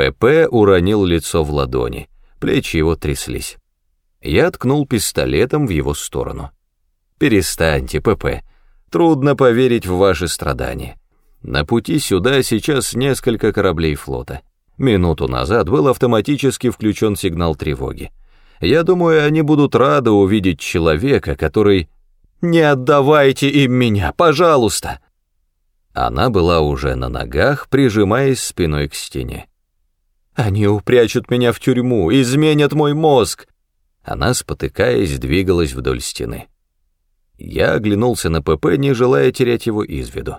ПП уронил лицо в ладони, плечи его тряслись. Я ткнул пистолетом в его сторону. «Перестаньте, ПП, трудно поверить в ваши страдания. На пути сюда сейчас несколько кораблей флота. Минуту назад был автоматически включен сигнал тревоги. Я думаю, они будут рады увидеть человека, который... «Не отдавайте им меня, пожалуйста!» Она была уже на ногах, прижимаясь спиной к стене. «Они упрячут меня в тюрьму, изменят мой мозг!» Она, спотыкаясь, двигалась вдоль стены. Я оглянулся на ПП, не желая терять его из виду.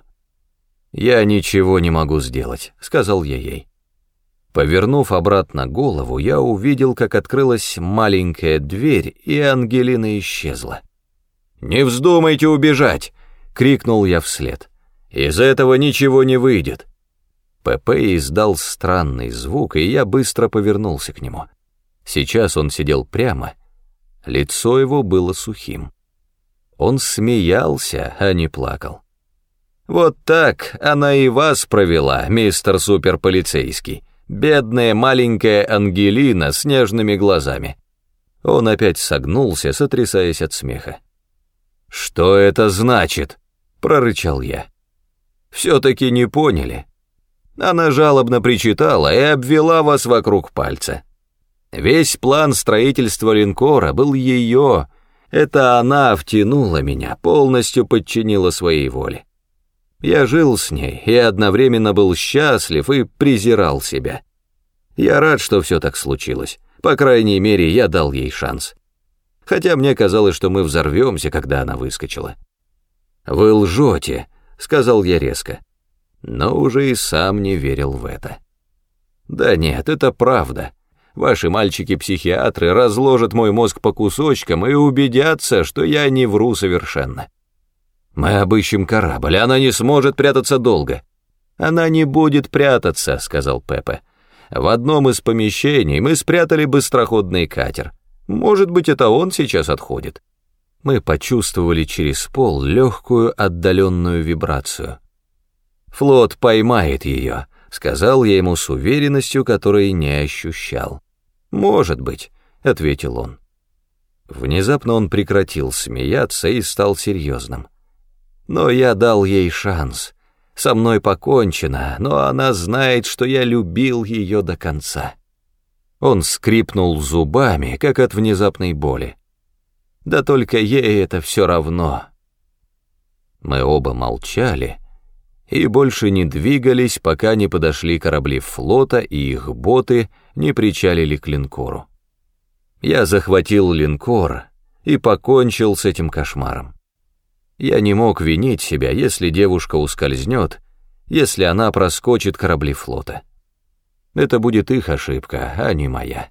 «Я ничего не могу сделать», — сказал я ей. Повернув обратно голову, я увидел, как открылась маленькая дверь, и Ангелина исчезла. «Не вздумайте убежать!» — крикнул я вслед. «Из этого ничего не выйдет!» ПП издал странный звук, и я быстро повернулся к нему. Сейчас он сидел прямо, лицо его было сухим. Он смеялся, а не плакал. «Вот так она и вас провела, мистер суперполицейский», Бедная маленькая Ангелина с нежными глазами. Он опять согнулся, сотрясаясь от смеха. «Что это значит?» — прорычал я. «Все-таки не поняли». Она жалобно причитала и обвела вас вокруг пальца. Весь план строительства линкора был ее. Это она втянула меня, полностью подчинила своей воле. Я жил с ней и одновременно был счастлив и презирал себя. Я рад, что все так случилось. По крайней мере, я дал ей шанс. Хотя мне казалось, что мы взорвемся, когда она выскочила. «Вы лжете», — сказал я резко, но уже и сам не верил в это. «Да нет, это правда. Ваши мальчики-психиатры разложат мой мозг по кусочкам и убедятся, что я не вру совершенно». Мы обыщем корабль, она не сможет прятаться долго. Она не будет прятаться, сказал Пепе. В одном из помещений мы спрятали быстроходный катер. Может быть, это он сейчас отходит. Мы почувствовали через пол легкую отдаленную вибрацию. Флот поймает ее, сказал я ему с уверенностью, которой не ощущал. Может быть, ответил он. Внезапно он прекратил смеяться и стал серьезным. Но я дал ей шанс. Со мной покончено, но она знает, что я любил ее до конца. Он скрипнул зубами, как от внезапной боли. Да только ей это все равно. Мы оба молчали и больше не двигались, пока не подошли корабли флота и их боты не причалили к линкору. Я захватил линкор и покончил с этим кошмаром. Я не мог винить себя, если девушка ускользнет, если она проскочит корабли флота. Это будет их ошибка, а не моя.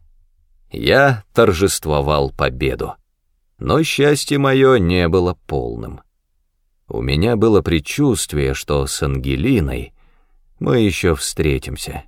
Я торжествовал победу. Но счастье мое не было полным. У меня было предчувствие, что с Ангелиной мы еще встретимся.